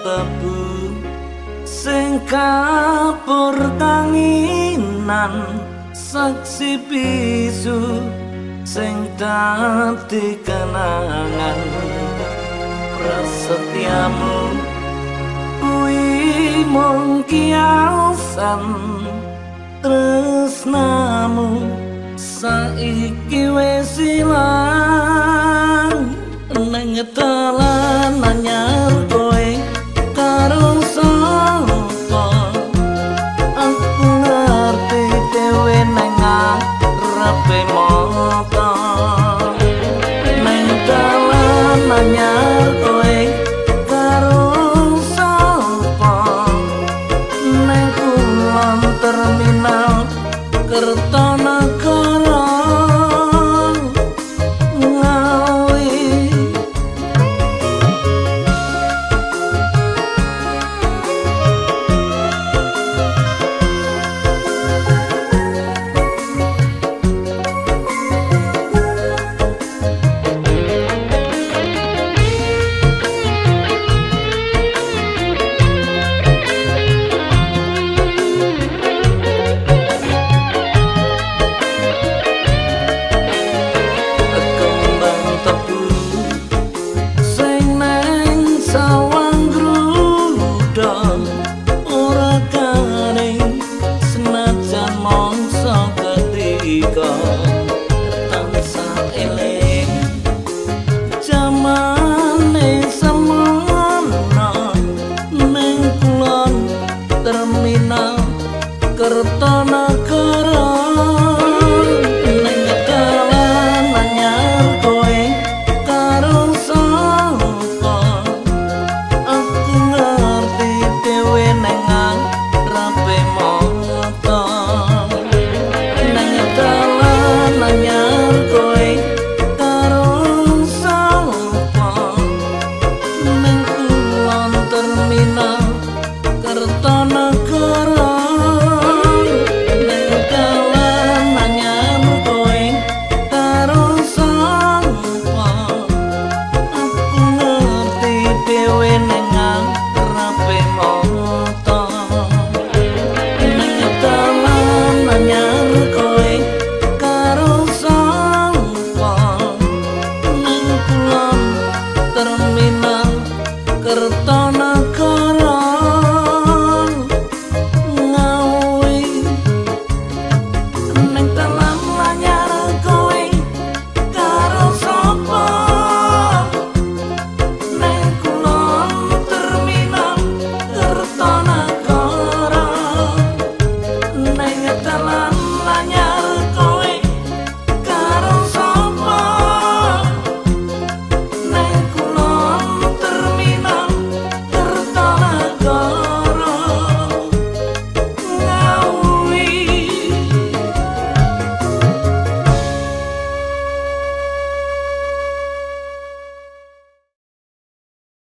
tebu sing kapur tanginan saksi bisu sing dadi kenangan. Prasetyamu kuwi mung kiasan tresnamu saiki wis ilang. Nang telan nyar soñar 高。